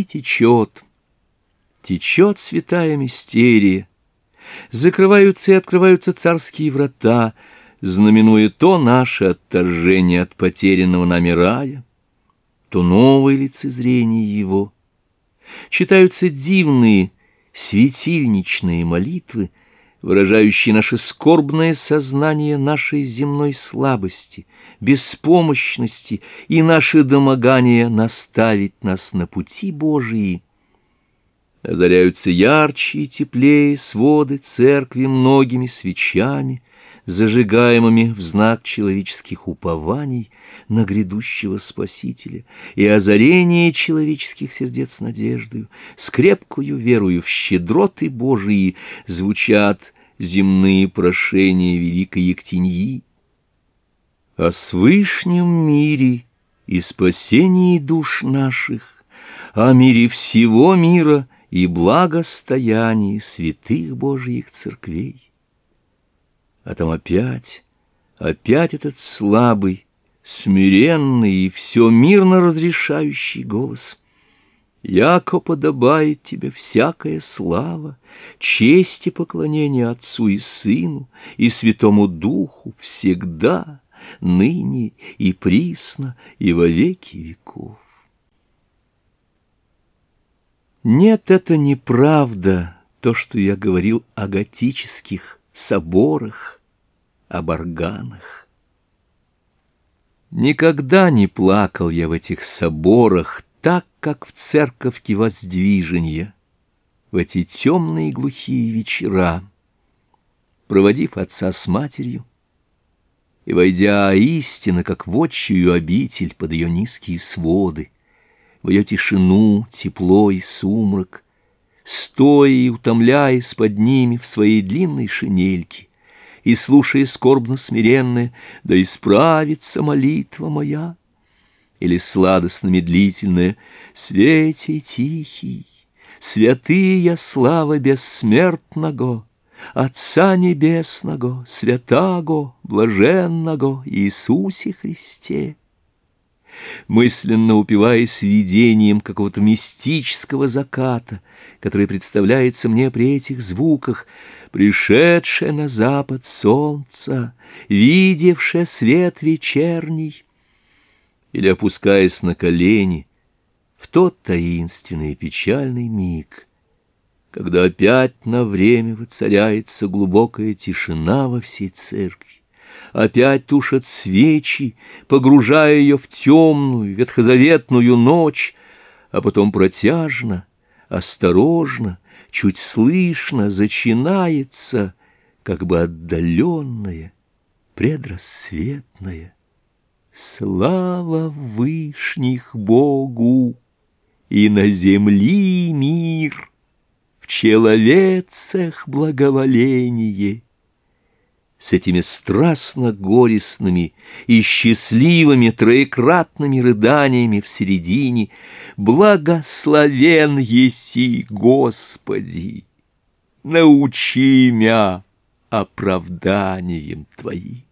и течет. Течет святая мистерия. Закрываются и открываются царские врата, знаменуя то наше отторжение от потерянного нами рая, то новое лицезрение его. Читаются дивные светильничные молитвы, выражающий наше скорбное сознание нашей земной слабости, беспомощности и наше домогание наставить нас на пути Божии. Озаряются ярче и теплее своды церкви многими свечами, зажигаемыми в знак человеческих упований на грядущего Спасителя и озарение человеческих сердец надеждою, с крепкою верою в щедроты Божии звучат земные прошения великой Ектиньи. О свышнем мире и спасении душ наших, о мире всего мира и благостоянии святых Божьих церквей а там опять, опять этот слабый, смиренный и все мирно разрешающий голос. Яко подобает тебе всякая слава, честь и поклонение Отцу и Сыну и Святому Духу всегда, ныне и присно и во веки веков. Нет, это неправда, то, что я говорил о готических соборах, об органах. Никогда не плакал я в этих соборах так, как в церковке воздвиженья, в эти темные глухие вечера, проводив отца с матерью и войдя истинно, как в отчую обитель под ее низкие своды, в ее тишину, тепло и сумрак, стоя и утомляясь под ними в своей длинной шинельке, и слушая скорбно смиренное, да исправится молитва моя. Или сладостно-медлительное, свете тихий, святые слава бессмертного, Отца Небесного, Святаго, Блаженного Иисусе Христе мысленно упиваясь видением какого-то мистического заката, который представляется мне при этих звуках, пришедшее на запад солнце, видевшее свет вечерний, или опускаясь на колени в тот таинственный и печальный миг, когда опять на время воцаряется глубокая тишина во всей церкви опять тушат свечи, погружая ее в темную, ветхозаветную ночь, а потом протяжно, осторожно, чуть слышно зачинается, как бы отдаленное, предрассветное. Слава вышних Богу! И на земли мир, в человецах благоволение — с этими страстно горестными и счастливыми троекратными рыданиями в середине «Благословен еси, Господи! Научи мя оправданием Твоим!»